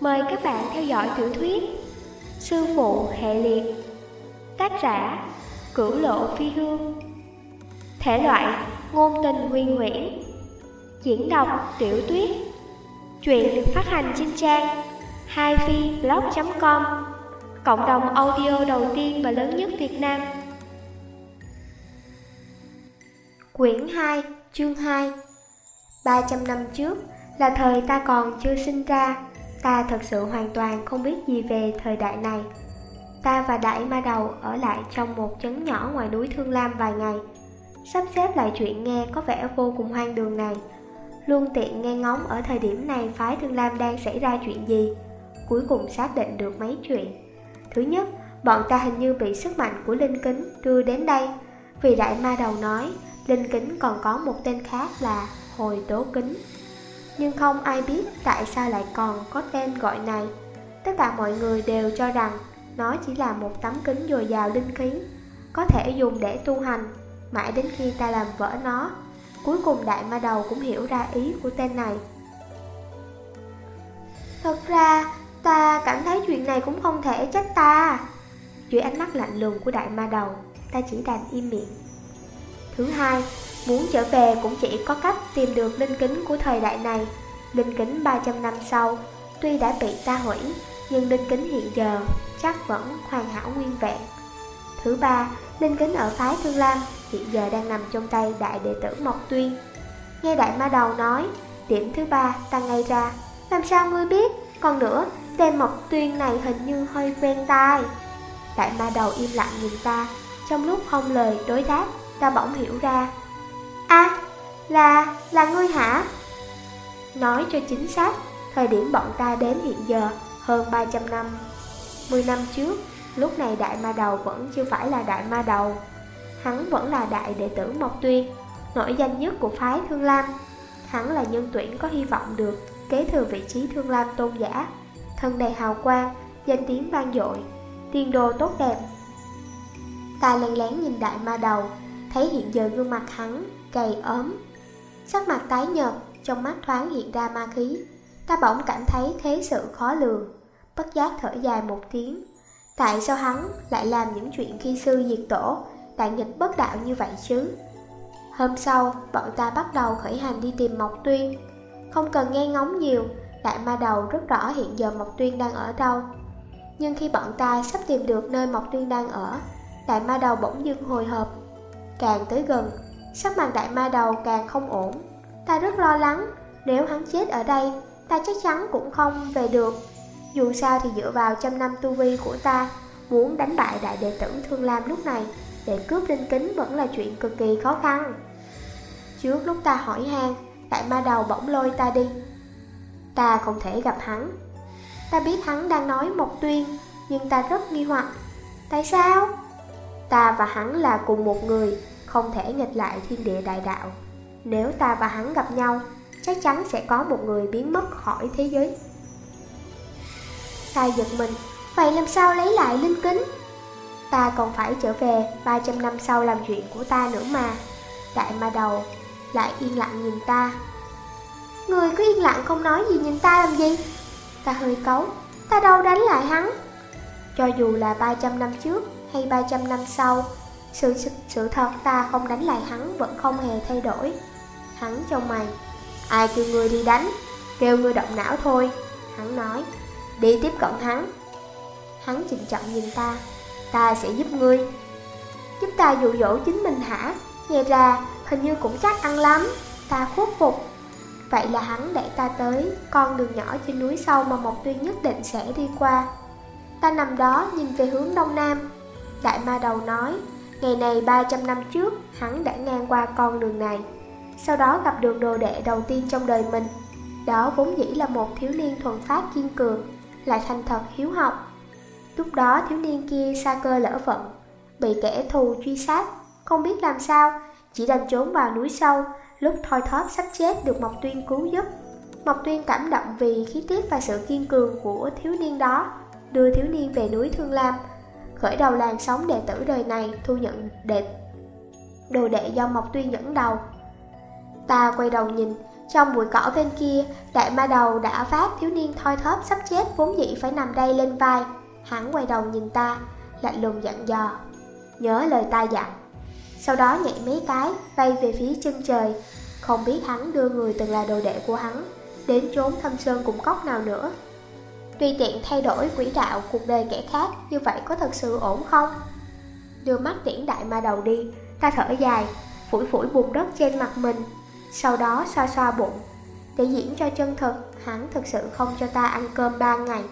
Mời các bạn theo dõi tiểu thuyết Sư phụ hệ liệt Tác giả Cửu lộ phi hương. Thể loại Ngôn tình huyền nguyễn. Diễn đọc Tiểu tuyết. Chuyện được phát hành trên trang haifiblog.com Cộng đồng audio đầu tiên và lớn nhất Việt Nam. Quyển 2, chương 2 300 năm trước là thời ta còn chưa sinh ra. Ta thật sự hoàn toàn không biết gì về thời đại này. Ta và Đại Ma Đầu ở lại trong một chấn nhỏ ngoài núi Thương Lam vài ngày. Sắp xếp lại chuyện nghe có vẻ vô cùng hoang đường này. Luôn tiện nghe ngóng ở thời điểm này phái Thương Lam đang xảy ra chuyện gì. Cuối cùng xác định được mấy chuyện. Thứ nhất, bọn ta hình như bị sức mạnh của Linh Kính đưa đến đây. Vì Đại Ma Đầu nói Linh Kính còn có một tên khác là Hồi Tố Kính nhưng không ai biết tại sao lại còn có tên gọi này. Tất cả mọi người đều cho rằng nó chỉ là một tấm kính dồi dào linh khí, có thể dùng để tu hành, mãi đến khi ta làm vỡ nó. Cuối cùng đại ma đầu cũng hiểu ra ý của tên này. Thật ra, ta cảm thấy chuyện này cũng không thể trách ta. Dưới ánh mắt lạnh lùng của đại ma đầu, ta chỉ đành im miệng. Thứ hai, Muốn trở về cũng chỉ có cách tìm được linh kính của thời đại này. Linh kính 300 năm sau Tuy đã bị ta hủy Nhưng linh kính hiện giờ chắc vẫn hoàn hảo nguyên vẹn. Thứ ba, linh kính ở phái Thương Lam Hiện giờ đang nằm trong tay đại đệ tử Mộc Tuyên. Nghe đại ma đầu nói Điểm thứ ba ta ngay ra. Làm sao ngươi biết? Còn nữa, tên Mộc Tuyên này hình như hơi quen tai. Đại ma đầu im lặng nhìn ta. Trong lúc không lời đối đáp Ta bỗng hiểu ra À, là, là ngươi hả? Nói cho chính xác, thời điểm bọn ta đến hiện giờ hơn 300 năm. 10 năm trước, lúc này đại ma đầu vẫn chưa phải là đại ma đầu. Hắn vẫn là đại đệ tử Mộc Tuyên, nổi danh nhất của phái Thương Lam. Hắn là nhân tuyển có hy vọng được kế thừa vị trí Thương Lam tôn giả. Thân đầy hào quang, danh tiếng vang dội, tiên đồ tốt đẹp. Ta lần lén nhìn đại ma đầu, thấy hiện giờ gương mặt hắn gầy ốm. Sắc mặt tái nhợt, trong mắt thoáng hiện ra ma khí. Ta bỗng cảm thấy thế sự khó lường Bất giác thở dài một tiếng. Tại sao hắn lại làm những chuyện khi sư diệt tổ Đại nghịch bất đạo như vậy chứ? Hôm sau, bọn ta bắt đầu khởi hành đi tìm Mộc Tuyên. Không cần nghe ngóng nhiều Đại ma đầu rất rõ hiện giờ Mộc Tuyên đang ở đâu. Nhưng khi bọn ta sắp tìm được nơi Mộc Tuyên đang ở Đại ma đầu bỗng dưng hồi hộp. Càng tới gần Sắc mặt đại ma đầu càng không ổn. Ta rất lo lắng, Nếu hắn chết ở đây, Ta chắc chắn cũng không về được. Dù sao thì dựa vào trăm năm tu vi của ta, Muốn đánh bại đại đệ tử Thương Lam lúc này, Để cướp linh kính vẫn là chuyện cực kỳ khó khăn. Trước lúc ta hỏi han Đại ma đầu bỗng lôi ta đi. Ta không thể gặp hắn. Ta biết hắn đang nói một tuyên, Nhưng ta rất nghi hoặc. Tại sao? Ta và hắn là cùng một người không thể nghịch lại thiên địa đại đạo. Nếu ta và hắn gặp nhau, chắc chắn sẽ có một người biến mất khỏi thế giới. Ta giật mình, vậy làm sao lấy lại linh kính? Ta còn phải trở về 300 năm sau làm chuyện của ta nữa mà. Đại ma đầu lại yên lặng nhìn ta. Người cứ yên lặng không nói gì nhìn ta làm gì? Ta hơi cấu, ta đâu đánh lại hắn. Cho dù là 300 năm trước hay 300 năm sau, sự, sự thật ta không đánh lại hắn vẫn không hề thay đổi. Hắn trong mày Ai kêu ngươi đi đánh? Kêu ngươi động não thôi. Hắn nói Đi tiếp cận hắn. Hắn trịnh trọng nhìn ta Ta sẽ giúp ngươi. Giúp ta dụ dỗ chính mình hả? Nghe ra hình như cũng chắc ăn lắm. Ta khuất phục. Vậy là hắn để ta tới con đường nhỏ trên núi sâu mà Mộc Tuyên nhất định sẽ đi qua. Ta nằm đó nhìn về hướng đông nam. Đại ma đầu nói Ngày này 300 năm trước, hắn đã ngang qua con đường này. Sau đó gặp được đồ đệ đầu tiên trong đời mình. Đó vốn dĩ là một thiếu niên thuần phát kiên cường, lại thành thật hiếu học. Lúc đó thiếu niên kia xa cơ lỡ vận, bị kẻ thù truy sát, không biết làm sao, chỉ đành trốn vào núi sâu, lúc thoi thóp sắp chết được Mộc Tuyên cứu giúp. Mộc Tuyên cảm động vì khí tiết và sự kiên cường của thiếu niên đó, đưa thiếu niên về núi Thương Lam, khởi đầu làn sóng đệ tử đời này thu nhận đệ đồ đệ do Mộc Tuyên dẫn đầu. Ta quay đầu nhìn, Trong bụi cỏ bên kia, đại ma đầu đã phát thiếu niên thoi thóp sắp chết vốn dĩ phải nằm đây lên vai. Hắn quay đầu nhìn ta, lạnh lùng dặn dò. Nhớ lời ta dặn. Sau đó nhảy mấy cái, bay về phía chân trời. Không biết hắn đưa người từng là đồ đệ của hắn, đến trốn thâm sơn cùng cốc nào nữa tùy tiện thay đổi quỹ đạo cuộc đời kẻ khác, như vậy có thật sự ổn không? Đưa mắt tiễn đại ma đầu đi, ta thở dài, phủi phủi bùn đất trên mặt mình, sau đó xoa xoa bụng. Để diễn cho chân thật, hắn thực sự không cho ta ăn cơm ba ngày.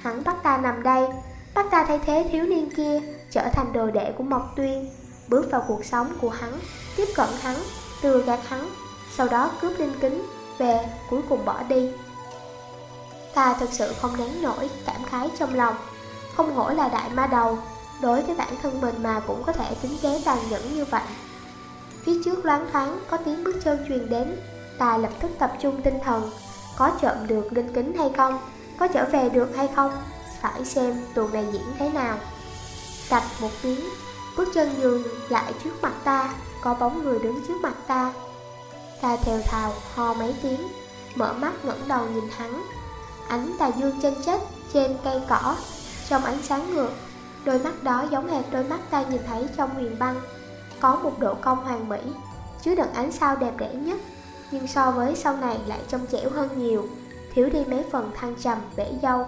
Hắn bắt ta nằm đây, bắt ta thay thế thiếu niên kia, trở thành đồ đệ của Mộc Tuyên, bước vào cuộc sống của hắn, tiếp cận hắn, từ gạt hắn, sau đó cướp linh kính, về, cuối cùng bỏ đi. Ta thực sự không nén nổi cảm khái trong lòng, không hổ là đại ma đầu, đối với bản thân mình mà cũng có thể tính kế tàn nhẫn như vậy. Phía trước loáng thoáng có tiếng bước chân truyền đến Ta lập tức tập trung tinh thần. Có trộm được linh kính hay không? Có trở về được hay không? Phải xem tuần này diễn thế nào. Cạch một tiếng Bước chân dừng lại trước mặt ta Có bóng người đứng trước mặt ta. Ta theo thào ho mấy tiếng Mở mắt ngẩng đầu nhìn hắn. Ánh tà dương chân chết trên cây cỏ Trong ánh sáng ngược Đôi mắt đó giống hệt đôi mắt ta nhìn thấy trong huyền băng có một độ cong hoàn mỹ, chứa đựng ánh sao đẹp đẽ nhất, nhưng so với sau này lại trong trẻo hơn nhiều, thiếu đi mấy phần thăng trầm bể dâu.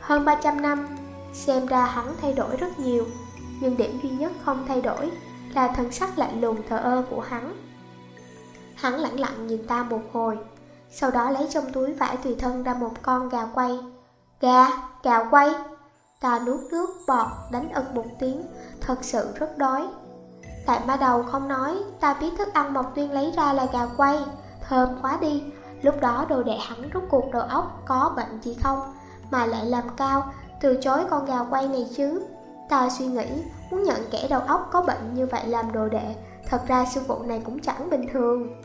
Hơn 300 năm, xem ra hắn thay đổi rất nhiều, nhưng điểm duy nhất không thay đổi là thần sắc lạnh lùng thờ ơ của hắn. Hắn lặng lặng nhìn ta một hồi, sau đó lấy trong túi vải tùy thân ra một con gà quay. Gà, gà quay. Ta nuốt nước bọt đánh ực một tiếng, thật sự rất đói. Tại ma đầu không nói, ta biết thức ăn Mộc Tuyên lấy ra là gà quay, thơm quá đi. Lúc đó đồ đệ hắn rút cuộc đầu óc có bệnh gì không, mà lại làm cao, từ chối con gà quay này chứ. Ta suy nghĩ, muốn nhận kẻ đầu óc có bệnh như vậy làm đồ đệ, thật ra sư phụ này cũng chẳng bình thường.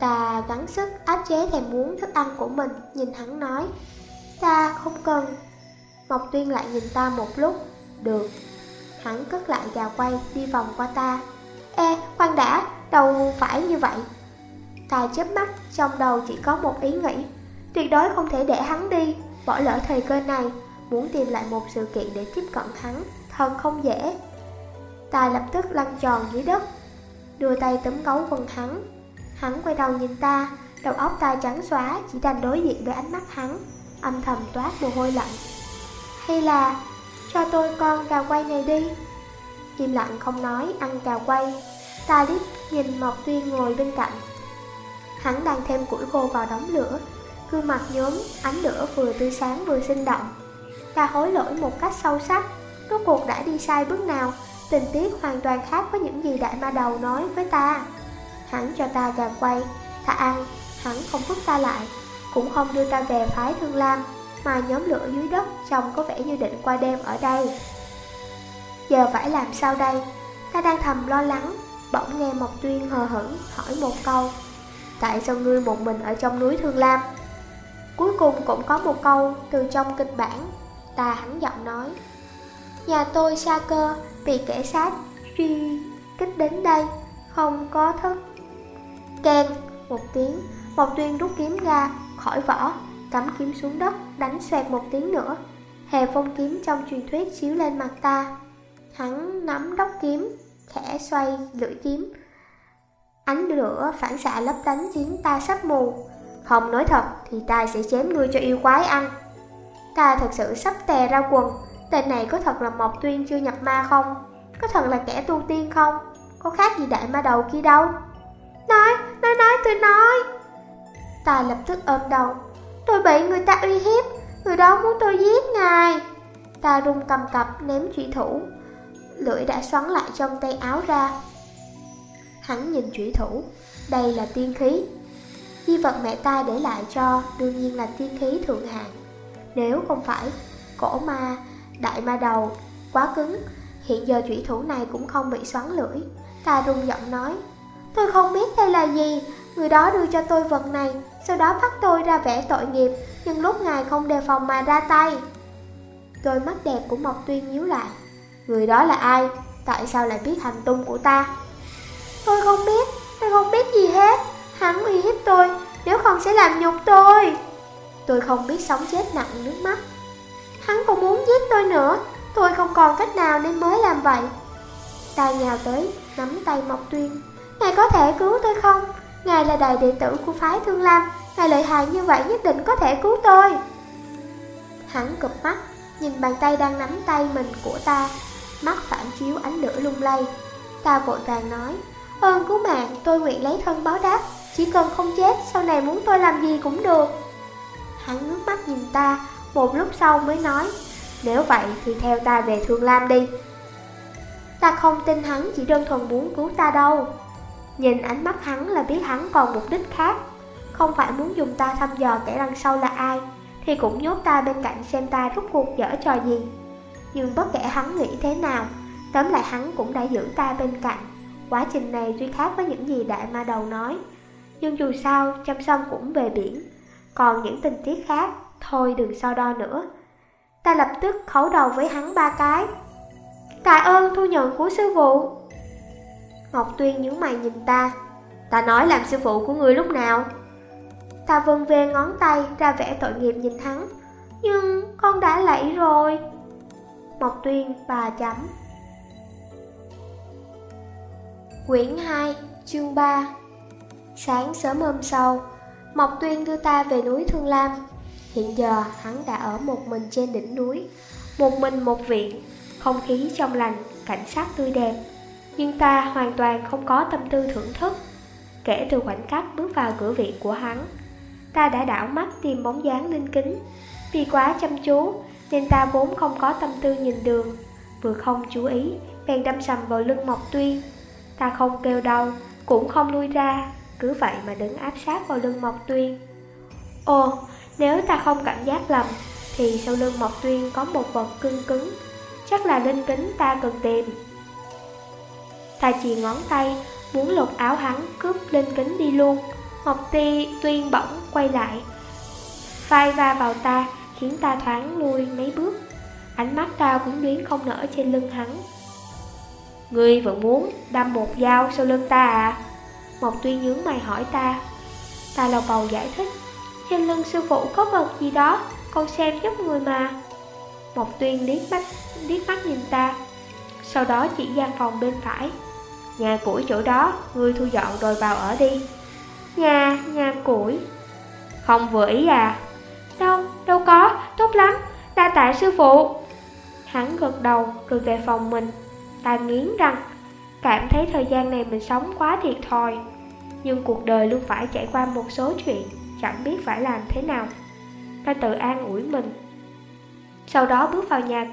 Ta gắng sức áp chế thèm muốn thức ăn của mình, nhìn hắn nói. Ta không cần. Mộc Tuyên lại nhìn ta một lúc, được. Hắn cất lại gà quay, đi vòng qua ta, Ê, khoan đã, đâu phải như vậy. Ta chớp mắt, trong đầu chỉ có một ý nghĩ. Tuyệt đối không thể để hắn đi. Bỏ lỡ thời cơ này Muốn tìm lại một sự kiện để tiếp cận hắn Thật không dễ. Ta lập tức lăn tròn dưới đất Đưa tay tấm gấu quần hắn. Hắn quay đầu nhìn ta Đầu óc ta trắng xóa Chỉ đành đối diện với ánh mắt hắn Âm thầm toát mồ hôi lạnh. Hay là Cho tôi con cà quay này đi. Im lặng không nói, ăn cào quay. Ta liếc nhìn Mộc Tuyên ngồi bên cạnh. Hắn đang thêm củi khô vào đống lửa. Gương mặt nhóm, ánh lửa vừa tươi sáng vừa sinh động. Ta hối lỗi một cách sâu sắc Rốt cuộc đã đi sai bước nào. Tình tiết hoàn toàn khác với những gì đại ma đầu nói với ta. Hắn cho ta gà quay Ta ăn, hắn không vứt ta lại Cũng không đưa ta về phái Thương Lam Mà nhóm lửa dưới đất trông có vẻ như định qua đêm ở đây Giờ phải làm sao đây? Ta đang thầm lo lắng, bỗng nghe Mộc Tuyên hờ hững hỏi một câu. Tại sao ngươi một mình ở trong núi Thương Lam? Cuối cùng cũng có một câu từ trong kịch bản, ta hắn giọng nói. Nhà tôi xa cơ, bị kẻ sát truy kích đến đây, không có thức. Kèn, một tiếng, Mộc Tuyên rút kiếm ra, khỏi vỏ, cắm kiếm xuống đất, đánh xoẹt một tiếng nữa. Hề phong kiếm trong truyền thuyết chiếu lên mặt ta. Hắn nắm đốc kiếm, khẽ xoay lưỡi kiếm. Ánh lửa phản xạ lấp đánh khiến ta sắp mù. Không nói thật thì ta sẽ chém ngươi cho yêu quái ăn. Ta thật sự sắp tè ra quần. Tên này có thật là Mộc Tuyên chưa nhập ma không? Có thật là kẻ tu tiên không? Có khác gì đại ma đầu kia đâu? Nói, nói tôi nói. Ta lập tức ôm đầu. Tôi bị người ta uy hiếp, người đó muốn tôi giết ngài. Ta rung cầm cập ném trụy thủ, lưỡi đã xoắn lại trong tay áo ra. Hắn nhìn chủy thủ, đây là tiên khí. Di vật mẹ ta để lại cho đương nhiên là tiên khí thượng hạng. Nếu không phải, cổ ma, đại ma đầu, quá cứng, hiện giờ chủy thủ này cũng không bị xoắn lưỡi. Ta rung giọng nói, tôi không biết đây là gì, người đó đưa cho tôi vật này, sau đó bắt tôi ra vẽ tội nghiệp, nhưng lúc ngài không đề phòng mà ra tay. Đôi mắt đẹp của Mộc Tuyên nhíu lại, Người đó là ai? Tại sao lại biết hành tung của ta? Tôi không biết, tôi không biết gì hết Hắn uy hiếp tôi nếu không sẽ làm nhục tôi. Tôi không biết sống chết nặng nước mắt. Hắn còn muốn giết tôi nữa, tôi không còn cách nào nên mới làm vậy. Ta nhào tới, nắm tay Mộc Tuyên. Ngài có thể cứu tôi không? Ngài là đại đệ tử của phái Thương Lam, ngài lợi hại như vậy nhất định có thể cứu tôi. Hắn cụp mắt, nhìn bàn tay đang nắm tay mình của ta, mắt phản chiếu ánh lửa lung lay. Ta vội vàng nói, ơn cứu mạng tôi nguyện lấy thân báo đáp, chỉ cần không chết sau này muốn tôi làm gì cũng được. Hắn ngước mắt nhìn ta, một lúc sau mới nói, nếu vậy thì theo ta về Thương Lam đi. Ta không tin hắn chỉ đơn thuần muốn cứu ta đâu. Nhìn ánh mắt hắn là biết hắn còn mục đích khác, không phải muốn dùng ta thăm dò kẻ đằng sau là ai thì cũng nhốt ta bên cạnh xem ta rút cuộc dở trò gì. Nhưng bất kể hắn nghĩ thế nào, tóm lại hắn cũng đã giữ ta bên cạnh. Quá trình này tuy khác với những gì đại ma đầu nói, nhưng dù sao chăm sông cũng về biển. Còn những tình tiết khác, thôi đừng so đo nữa. Ta lập tức khấu đầu với hắn ba cái. Tạ ơn thu nhận của sư phụ. Ngọc Tuyên nhướng mày nhìn ta. Ta nói làm sư phụ của ngươi lúc nào? Ta vân về ngón tay ra vẻ tội nghiệp nhìn hắn. Nhưng con đã lẫy rồi. Mộc Tuyên bà chấm. Quyển 2 chương 3 Sáng sớm hôm sau Mộc Tuyên đưa ta về núi Thương Lam. Hiện giờ hắn đã ở một mình trên đỉnh núi Một mình một viện Không khí trong lành, cảnh sát tươi đẹp. Nhưng ta hoàn toàn không có tâm tư thưởng thức Kể từ khoảnh khắc bước vào cửa viện của hắn ta đã đảo mắt tìm bóng dáng linh kính. Vì quá chăm chú, nên ta vốn không có tâm tư nhìn đường, vừa không chú ý, bèn đâm sầm vào lưng Mộc Tuyên. Ta không kêu đau, cũng không lui ra, cứ vậy mà đứng áp sát vào lưng Mộc Tuyên. Ồ, nếu ta không cảm giác lầm, thì sau lưng Mộc Tuyên có một vật cưng cứng, chắc là linh kính ta cần tìm. Ta chỉ ngón tay, muốn lột áo hắn cướp lên kính đi luôn, Ngọc Ti tuyên bỗng quay lại. Vai va vào ta Khiến ta thoáng lui mấy bước. Ánh mắt ta cũng luyến không nở trên lưng hắn. Ngươi vẫn muốn đâm một dao sau lưng ta à? Mộc Tuyên nhướng mày hỏi ta. Ta lầu bầu giải thích. Trên lưng sư phụ có vật gì đó Con xem giúp người mà. Mộc Tuyên liếc mắt, liếc mắt nhìn ta. Sau đó chỉ gian phòng bên phải. Nhà củi chỗ đó Ngươi thu dọn rồi vào ở đi. Nhà, nhà củi. Không vừa ý à? Đâu, đâu có, tốt lắm. Đa tạ sư phụ. Hắn gật đầu rồi về phòng mình. Ta nghiến răng. Cảm thấy thời gian này mình sống quá thiệt thòi. Nhưng cuộc đời luôn phải trải qua một số chuyện Chẳng biết phải làm thế nào. Ta tự an ủi mình. Sau đó bước vào nhà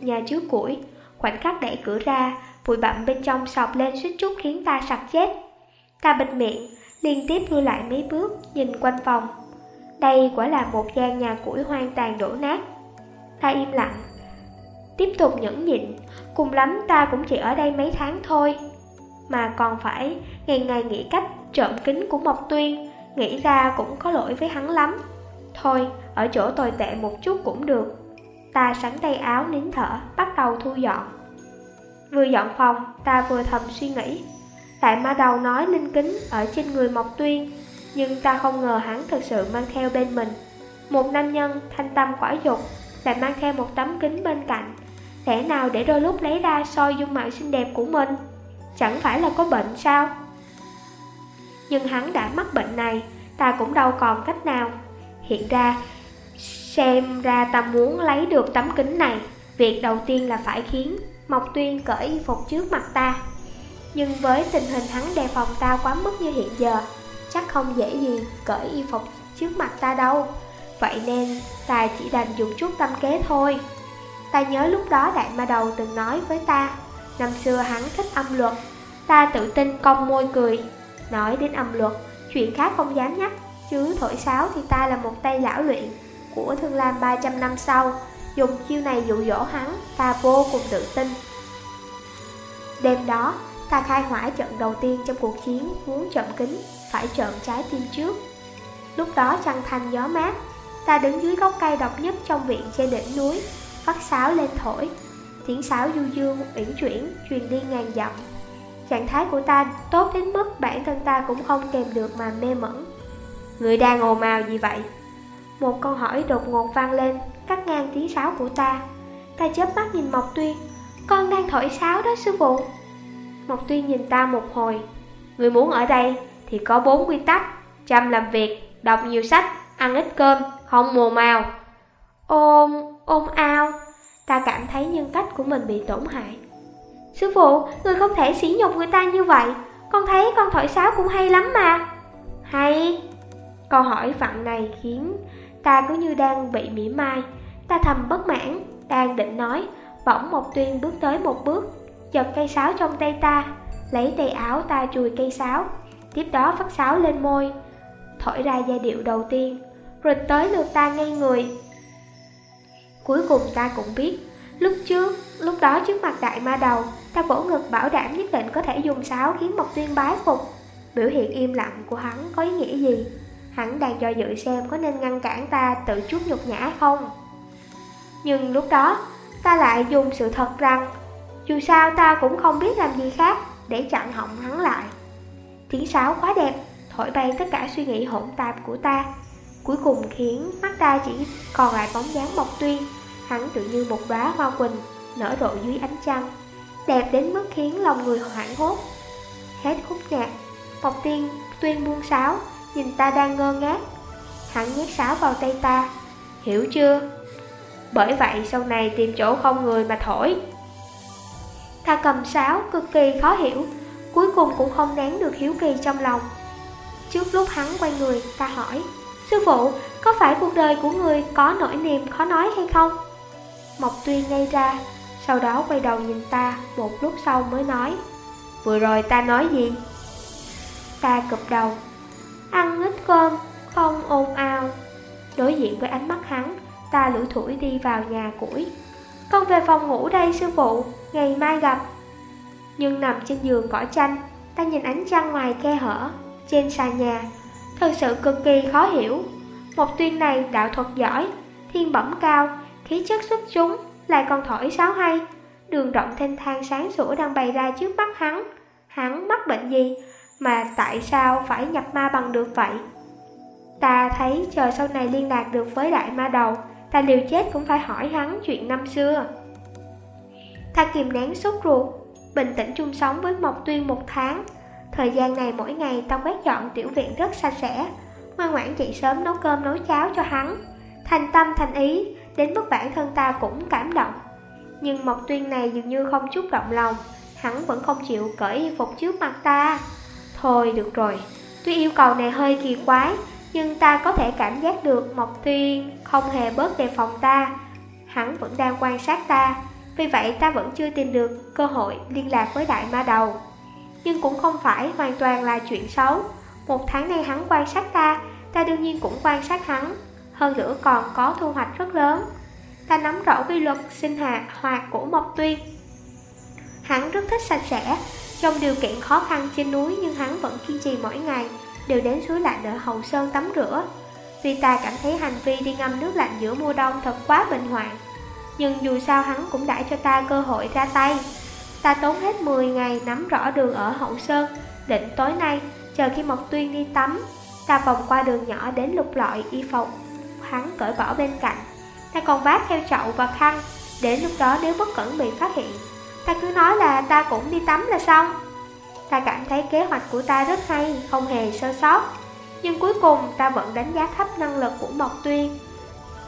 Nhà trước củi. Khoảnh khắc đẩy cửa ra Bụi bặm bên trong sọc lên suýt chút khiến ta sặc chết Ta bịt miệng liên tiếp lui lại mấy bước, nhìn quanh phòng. Đây quả là một gian nhà củi hoang tàn đổ nát. Ta im lặng, tiếp tục nhẫn nhịn, cùng lắm ta cũng chỉ ở đây mấy tháng thôi. Mà còn phải ngày ngày nghĩ cách trộm kính của Mộc Tuyên, nghĩ ra cũng có lỗi với hắn lắm. Thôi, ở chỗ tồi tệ một chút cũng được. Ta sắn tay áo nín thở, bắt đầu thu dọn. Vừa dọn phòng, ta vừa thầm suy nghĩ. Tại ma đầu nói linh kính ở trên người Mộc Tuyên Nhưng ta không ngờ hắn thực sự mang theo bên mình. Một nam nhân thanh tâm quả dục Lại mang theo một tấm kính bên cạnh. Lẽ nào để đôi lúc lấy ra soi dung mạo xinh đẹp của mình? Chẳng phải là có bệnh sao? Nhưng hắn đã mắc bệnh này Ta cũng đâu còn cách nào. Hiện ra Xem ra ta muốn lấy được tấm kính này. Việc đầu tiên là phải khiến Mộc Tuyên cởi y phục trước mặt ta. Nhưng với tình hình hắn đề phòng ta quá mức như hiện giờ, Chắc không dễ gì cởi y phục trước mặt ta đâu. Vậy nên, ta chỉ đành dùng chút tâm kế thôi. Ta nhớ lúc đó đại ma đầu từng nói với ta, Năm xưa hắn thích âm luật, Ta tự tin cong môi cười. Nói đến âm luật, Chuyện khác không dám nhắc, Chứ thổi sáo thì ta là một tay lão luyện. Của Thương Lam 300 năm sau Dùng chiêu này dụ dỗ hắn Ta vô cùng tự tin Đêm đó Ta khai hỏa trận đầu tiên trong cuộc chiến muốn trận kính, phải trận trái tim trước. Lúc đó trăng thanh gió mát, ta đứng dưới gốc cây độc nhất trong viện trên đỉnh núi, phát sáo lên thổi. Tiếng sáo du dương, uyển chuyển, truyền đi ngàn dặm. Trạng thái của ta tốt đến mức bản thân ta cũng không kèm được mà mê mẩn. Người đang ồn ào gì vậy? Một câu hỏi đột ngột vang lên, cắt ngang tiếng sáo của ta. Ta chớp mắt nhìn Mộc Tuyên, con đang thổi sáo đó sư phụ. Mộc Tuyên nhìn ta một hồi, người muốn ở đây thì có bốn quy tắc, chăm làm việc, đọc nhiều sách, ăn ít cơm, không mồ màu. Ôm, ôm ao, ta cảm thấy nhân cách của mình bị tổn hại. Sư phụ, người không thể sỉ nhục người ta như vậy, con thấy con thổi sáo cũng hay lắm mà. Hay, câu hỏi phận này khiến ta cứ như đang bị mỉa mai, ta thầm bất mãn, đang định nói, bỗng một tuyên bước tới một bước, giật cây sáo trong tay ta, lấy tay áo ta chùi cây sáo, tiếp đó phát sáo lên môi, thổi ra giai điệu đầu tiên, rồi tới lượt ta ngay người. Cuối cùng ta cũng biết, lúc trước, lúc đó trước mặt đại ma đầu, ta vỗ ngực bảo đảm nhất định có thể dùng sáo khiến Mộc Tuyên bái phục. Biểu hiện im lặng của hắn có ý nghĩa gì? Hắn đang do dự xem có nên ngăn cản ta tự chút nhục nhã không? Nhưng lúc đó, ta lại dùng sự thật rằng dù sao ta cũng không biết làm gì khác để chặn họng hắn lại. Tiếng sáo quá đẹp, thổi bay tất cả suy nghĩ hỗn tạp của ta. Cuối cùng khiến mắt ta chỉ còn lại bóng dáng Mộc Tuyên, hắn tự như một đóa hoa quỳnh nở rộ dưới ánh trăng, đẹp đến mức khiến lòng người hoảng hốt. Hết khúc nhạc, Mộc tiên tuyên buông sáo, nhìn ta đang ngơ ngác. Hắn nhét sáo vào tay ta, hiểu chưa? Bởi vậy sau này tìm chỗ không người mà thổi. Ta cầm sáo cực kỳ khó hiểu, cuối cùng cũng không nén được hiếu kỳ trong lòng. Trước lúc hắn quay người, ta hỏi, Sư phụ, có phải cuộc đời của người có nỗi niềm khó nói hay không? Mộc Tuyên ngay ra, sau đó quay đầu nhìn ta, một lúc sau mới nói, Vừa rồi ta nói gì? Ta cụp đầu, ăn ít cơm, không ồn ào. Đối diện với ánh mắt hắn, ta lủi thủi đi vào nhà củi. Con về phòng ngủ đây sư phụ, ngày mai gặp. Nhưng nằm trên giường cỏ chanh, ta nhìn ánh trăng ngoài khe hở, trên sàn nhà. Thật sự cực kỳ khó hiểu. Một tuyên này đạo thuật giỏi, thiên bẩm cao, khí chất xuất chúng, lại còn thổi sáo hay. Đường rộng thanh thang sáng sủa đang bày ra trước mắt hắn. Hắn mắc bệnh gì mà tại sao phải nhập ma bằng được vậy? Ta thấy chờ sau này liên lạc được với đại ma đầu, ta liều chết cũng phải hỏi hắn chuyện năm xưa. Ta kìm nén sốt ruột, bình tĩnh chung sống với Mộc Tuyên một tháng. Thời gian này mỗi ngày ta quét dọn tiểu viện rất sạch sẽ, ngoan ngoãn dậy sớm nấu cơm nấu cháo cho hắn. Thành tâm thành ý, đến mức bản thân ta cũng cảm động. Nhưng Mộc Tuyên này dường như không chút động lòng, hắn vẫn không chịu cởi y phục trước mặt ta. Thôi được rồi, tuy yêu cầu này hơi kỳ quái, nhưng ta có thể cảm giác được Mộc Tuyên không hề bớt đề phòng ta. Hắn vẫn đang quan sát ta, vì vậy ta vẫn chưa tìm được cơ hội liên lạc với đại ma đầu. Nhưng cũng không phải hoàn toàn là chuyện xấu. Một tháng nay hắn quan sát ta, ta đương nhiên cũng quan sát hắn. Hơn nữa còn có thu hoạch rất lớn. Ta nắm rõ quy luật sinh hạ hoạt của Mộc Tuyên. Hắn rất thích sạch sẽ, trong điều kiện khó khăn trên núi nhưng hắn vẫn kiên trì mỗi ngày đều đến suối lạnh ở Hậu Sơn tắm rửa. Vì ta cảm thấy hành vi đi ngâm nước lạnh giữa mùa đông thật quá bệnh hoạn. Nhưng dù sao hắn cũng đã cho ta cơ hội ra tay. Ta tốn hết 10 ngày nắm rõ đường ở Hậu Sơn, định tối nay, chờ khi Mộc Tuyên đi tắm, ta vòng qua đường nhỏ đến lục lọi y phục. Hắn cởi bỏ bên cạnh, ta còn vác theo chậu và khăn, để lúc đó nếu bất cẩn bị phát hiện. Ta cứ nói là ta cũng đi tắm là xong. Ta cảm thấy kế hoạch của ta rất hay, không hề sơ sót. Nhưng cuối cùng ta vẫn đánh giá thấp năng lực của Mộc Tuyên.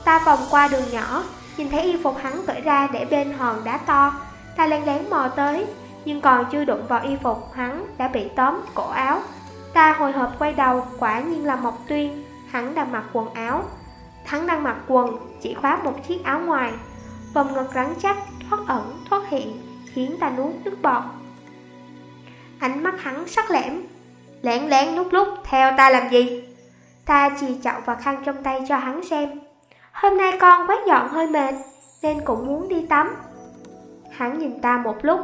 Ta vòng qua đường nhỏ, nhìn thấy y phục hắn cởi ra để bên hòn đá to. Ta lén lén mò tới, nhưng còn chưa đụng vào y phục hắn đã bị tóm cổ áo. Ta hồi hộp quay đầu, quả nhiên là Mộc Tuyên, hắn đang mặc quần áo. Hắn đang mặc quần, chỉ khoác một chiếc áo ngoài. Vòng ngực rắn chắc, thoát ẩn, thoát hiện, khiến ta nuốt nước bọt. Ánh mắt hắn sắc lẻm, Lén lén lúc lúc, theo ta làm gì? Ta chì chậu và khăn trong tay cho hắn xem. Hôm nay con quét dọn hơi mệt, Nên cũng muốn đi tắm. Hắn nhìn ta một lúc,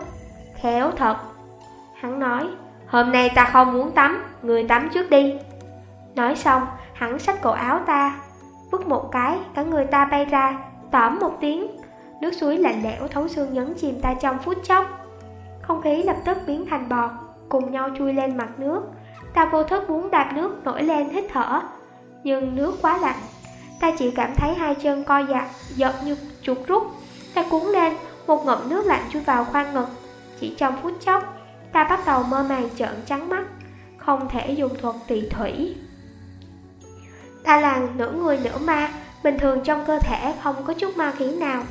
Khéo thật. Hắn nói, Hôm nay ta không muốn tắm, Người tắm trước đi. Nói xong, hắn xách cổ áo ta, Vứt một cái Cả người ta bay ra Tỏm một tiếng. Nước suối lạnh lẽo thấu xương nhấn chìm ta trong phút chốc. Không khí lập tức biến thành bọt cùng nhau chui lên mặt nước. Ta vô thức muốn đạp nước nổi lên hít thở. Nhưng nước quá lạnh. Ta chỉ cảm thấy hai chân co giật, giật như chuột rút. Ta cuốn lên, một ngụm nước lạnh chui vào khoang ngực. Chỉ trong phút chốc, ta bắt đầu mơ màng trợn trắng mắt Không thể dùng thuật tỳ thủy. Ta là nửa người nửa ma Bình thường trong cơ thể không có chút ma khí nào.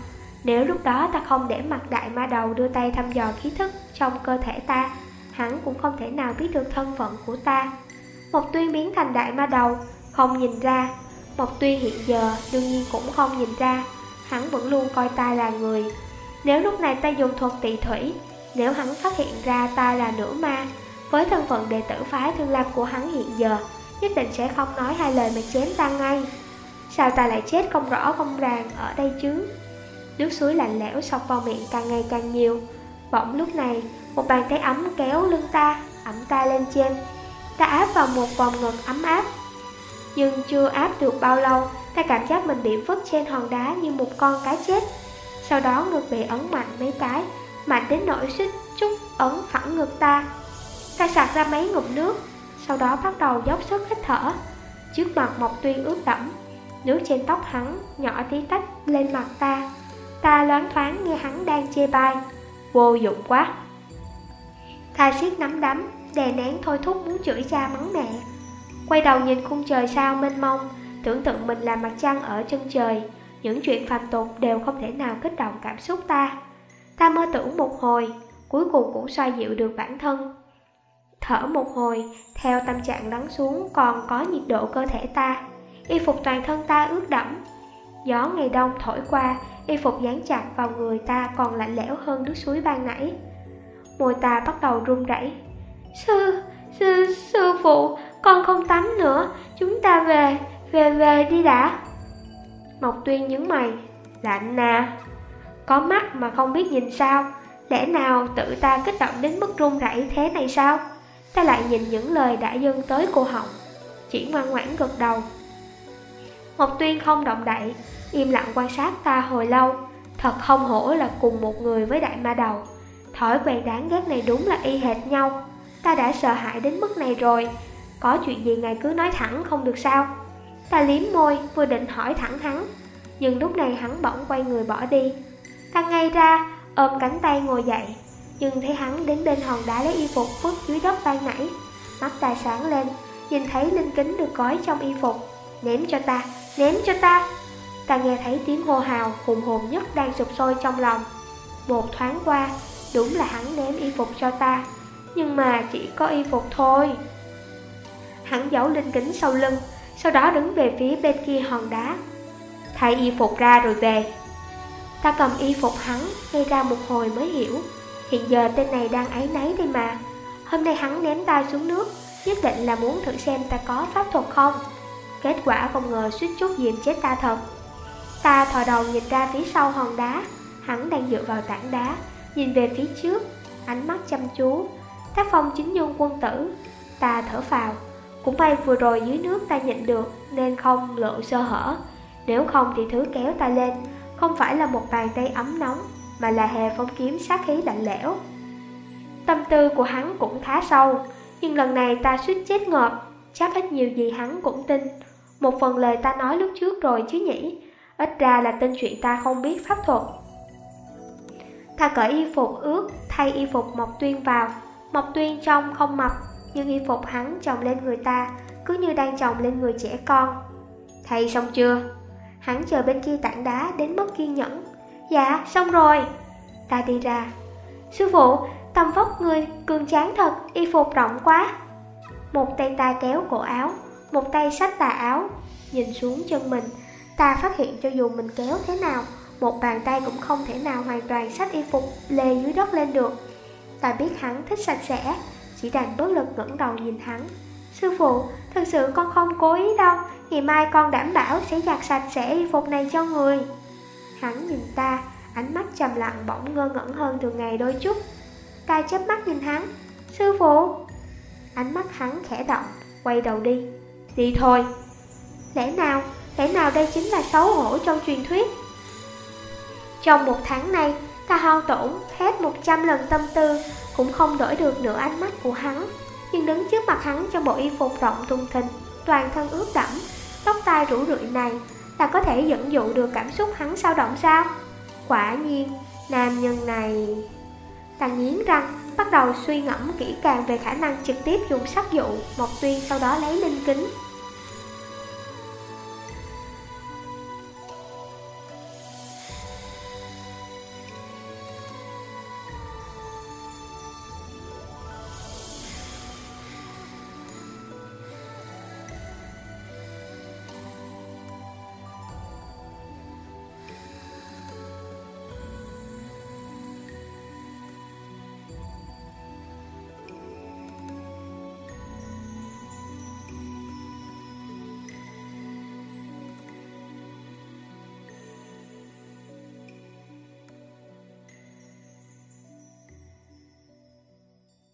Nếu lúc đó ta không để mặt đại ma đầu đưa tay thăm dò khí thức trong cơ thể ta, Hắn cũng không thể nào biết được thân phận của ta. Mộc tuyên biến thành đại ma đầu, Không nhìn ra. Mộc tuyên hiện giờ đương nhiên cũng không nhìn ra. Hắn vẫn luôn coi ta là người. Nếu lúc này ta dùng thuật tị thủy, Nếu hắn phát hiện ra ta là nữ ma, Với thân phận đệ tử phái thương lam của hắn hiện giờ, Nhất định sẽ không nói hai lời mà chém ta ngay. Sao ta lại chết không rõ không ràng ở đây chứ? Nước suối lạnh lẽo sọc vào miệng càng ngày càng nhiều. Bỗng lúc này, Một bàn tay ấm kéo lưng ta Ẩm ta lên trên. Ta áp vào một vòng ngực ấm áp, Nhưng chưa áp được bao lâu, Ta cảm giác mình bị vứt trên hòn đá như một con cá chết. Sau đó ngực bị ấn mạnh mấy cái, Mạnh đến nỗi suýt chút ấn phẳng ngực ta. Ta sạc ra mấy ngụm nước, Sau đó bắt đầu dốc sức hít thở. Trước mặt Mộc Tuyên ướt đẫm, Nước trên tóc hắn nhỏ tí tách lên mặt ta. Ta loáng thoáng nghe hắn đang chê bai. Vô dụng quá. Tha siết nắm đấm, Đè nén thôi thúc muốn chửi cha mắng mẹ. Quay đầu nhìn khung trời sao mênh mông, Tưởng tượng mình là mặt trăng ở chân trời. Những chuyện phàm tục đều không thể nào kích động cảm xúc ta. Ta mơ tưởng một hồi, Cuối cùng cũng xoa dịu được bản thân. Thở một hồi, Theo tâm trạng lắng xuống Còn có nhiệt độ cơ thể ta. Y phục toàn thân ta ướt đẫm. Gió ngày đông thổi qua Y phục dán chặt vào người ta còn lạnh lẽo hơn nước suối ban nãy. Môi ta bắt đầu run rẩy. Sư, sư, sư phụ, con không tắm nữa. Chúng ta về, về về đi đã. Mộc Tuyên nhướng mày. Lạnh nà Có mắt mà không biết nhìn sao. Lẽ nào tự ta kích động đến mức run rẩy thế này sao? Ta lại nhìn những lời đã dâng tới cô họng Chỉ ngoan ngoãn gật đầu. Mộc Tuyên không động đậy. Im lặng quan sát ta hồi lâu. Thật không hổ là cùng một người với đại ma đầu. Thói quen đáng ghét này đúng là y hệt nhau. Ta đã sợ hãi đến mức này rồi. Có chuyện gì ngài cứ nói thẳng không được sao? Ta liếm môi vừa định hỏi thẳng hắn. Nhưng lúc này hắn bỗng quay người bỏ đi. Ta ngay ra ôm cánh tay ngồi dậy. Nhưng thấy hắn đến bên hòn đá lấy y phục vứt dưới đất ban nãy. Mắt ta sáng lên Nhìn thấy linh kính được gói trong y phục. Ném cho ta, ném cho ta. Ta nghe thấy tiếng hô hào hùng hồn nhất đang sụp sôi trong lòng. Một thoáng qua, đúng là hắn ném y phục cho ta Nhưng mà chỉ có y phục thôi. Hắn giấu linh kính sau lưng Sau đó đứng về phía bên kia hòn đá. Thay y phục ra rồi về. Ta cầm y phục hắn Ngay ra một hồi mới hiểu. Hiện giờ tên này đang ấy nấy đây mà. Hôm nay hắn ném ta xuống nước Nhất định là muốn thử xem ta có pháp thuật không. Kết quả không ngờ suýt chút diệm chết ta thật. Ta thò đầu nhìn ra phía sau hòn đá. Hắn đang dựa vào tảng đá, Nhìn về phía trước, Ánh mắt chăm chú. Tác phong chính nhân quân tử, Ta thở phào. Cũng may vừa rồi dưới nước ta nhận được, Nên không lộ sơ hở. Nếu không thì thứ kéo ta lên, Không phải là một bàn tay ấm nóng, Mà là hề phong kiếm sát khí lạnh lẽo. Tâm tư của hắn cũng khá sâu, Nhưng lần này ta suýt chết ngợp. Chắc ít nhiều gì hắn cũng tin. Một phần lời ta nói lúc trước rồi chứ nhỉ? Ít ra là tên chuyện ta không biết pháp thuật. Ta cởi y phục ướt, Thay y phục Mộc Tuyên vào. Mộc Tuyên trông không mập, Nhưng y phục hắn chồng lên người ta, Cứ như đang chồng lên người trẻ con. Thay xong chưa? Hắn chờ bên kia tảng đá đến mất kiên nhẫn. Dạ xong rồi. Ta đi ra. Sư phụ, tầm vóc người cường tráng thật, Y phục rộng quá. Một tay ta kéo cổ áo, Một tay sách tà áo, Nhìn xuống chân mình. Ta phát hiện cho dù mình kéo thế nào Một bàn tay cũng không thể nào hoàn toàn xách y phục lê dưới đất lên được. Ta biết hắn thích sạch sẽ Chỉ đành bất lực ngẩng đầu nhìn hắn. Sư phụ, thật sự con không cố ý đâu Ngày mai con đảm bảo sẽ giặt sạch sẽ y phục này cho người. Hắn nhìn ta Ánh mắt trầm lặng bỗng ngơ ngẩn hơn thường ngày đôi chút. Ta chớp mắt nhìn hắn. Sư phụ! Ánh mắt hắn khẽ động Quay đầu đi. Đi thôi. Lẽ nào? Lẽ nào đây chính là xấu hổ trong truyền thuyết Trong một tháng nay Ta hao tổn hết 100 lần tâm tư Cũng không đổi được nửa ánh mắt của hắn Nhưng đứng trước mặt hắn trong bộ y phục rộng thùng thình Toàn thân ướt đẫm tóc tai rủ rượi này ta có thể dẫn dụ được cảm xúc hắn sao động sao? Quả nhiên, nam nhân này... Ta nghiến răng, bắt đầu suy ngẫm kỹ càng về khả năng trực tiếp dùng sắc dụ, Mộc Tuyên sau đó lấy linh kính,